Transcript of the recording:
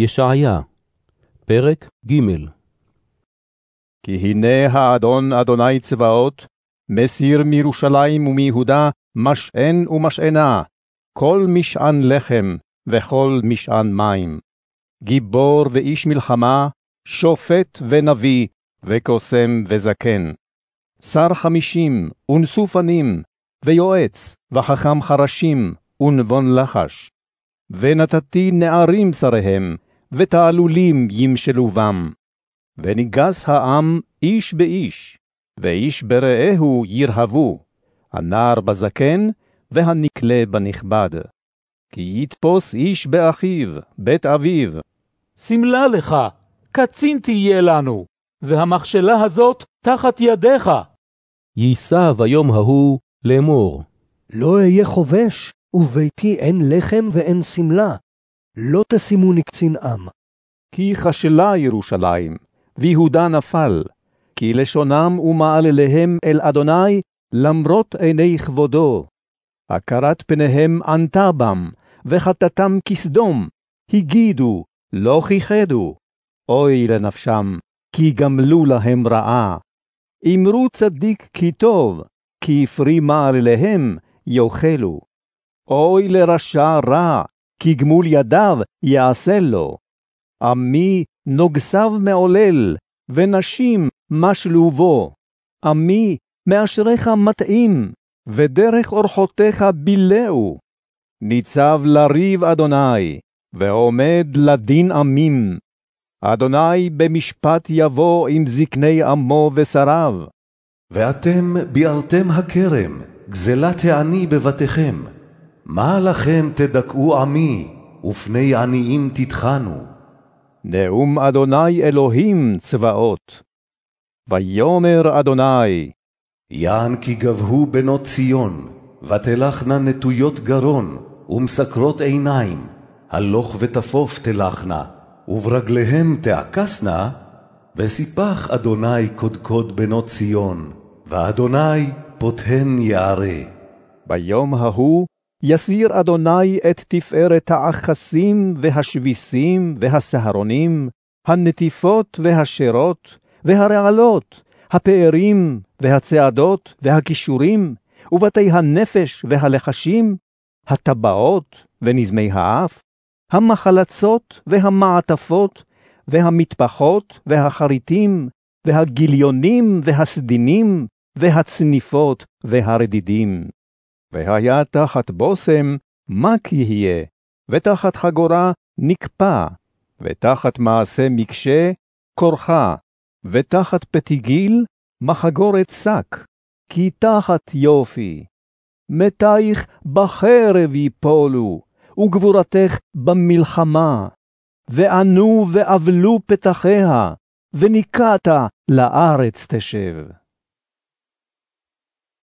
ישעיה, פרק ג' כי הנה האדון אדוני צבאות, מסיר מירושלים ומיהודה משען ומשענה, כל משען לחם וכל משען מים. גיבור ואיש מלחמה, שופט ונביא, וקוסם וזקן. שר חמישים, ונשוא פנים, ויועץ, וחכם חרשים, ונבון לחש. ונתתי נערים שריהם, ותעלולים ימשלו בם. וניגס העם איש באיש, ואיש ברעהו ירהבו, הנער בזקן, והנקלה בנכבד. כי יתפוס איש באחיו, בית אביו. שמלה לך, קצין תהיה לנו, והמכשלה הזאת תחת ידיך. יישא ביום ההוא לאמור. לא אהיה חובש, וביתי אין לחם ואין שמלה. לא תשימוני קצין עם. כי כשלה ירושלים, ויהודה נפל, כי לשונם ומעלליהם אל אדוני, למרות עיני כבודו. הכרת פניהם ענתה בם, וחטאתם כסדום, הגידו, לא כיחדו. אוי לנפשם, כי גמלו להם רעה. אמרו צדיק כי טוב, כי פרי מעלליהם יאכלו. אוי לרשע רע, כי גמול ידיו יעשה לו. עמי נוגסיו מעולל, ונשים משלו בו. עמי מאשריך מטעים, ודרך אורחותיך בילאו. ניצב לריב אדוני, ועומד לדין עמים. אדוני במשפט יבוא עם זקני עמו ושריו. ואתם ביערתם הכרם, גזלת העני בבתיכם. מה לכם תדכאו עמי, ופני עניים תטחנו? נאום אדוני אלוהים צבאות. ויאמר אדוני, יען כי גבהו בנות ציון, ותלכנה נטויות גרון, ומסקרות עיניים, הלוך ותפוף תלכנה, וברגליהם תעקסנה, וסיפח אדוני קודקוד בנות ציון, ואדוני פותהן יערה. ביום ההוא יסיר אדוני את תפארת האחסים והשביסים והסהרונים, הנטיפות והשרות, והרעלות, הפארים והצעדות והכישורים, ובתי הנפש והלחשים, הטבעות ונזמי האף, המחלצות והמעטפות, והמטפחות והחריטים, והגיליונים והסדינים, והצניפות והרדידים. והיה תחת בושם מק יהיה, ותחת חגורה נקפה, ותחת מעשה מקשה כורחה, ותחת פתיגיל מחגורת שק, כי תחת יופי. מתייך בחרב יפולו, וגבורתך במלחמה. וענו ואבלו פתחיה, וניקעת לארץ תשב.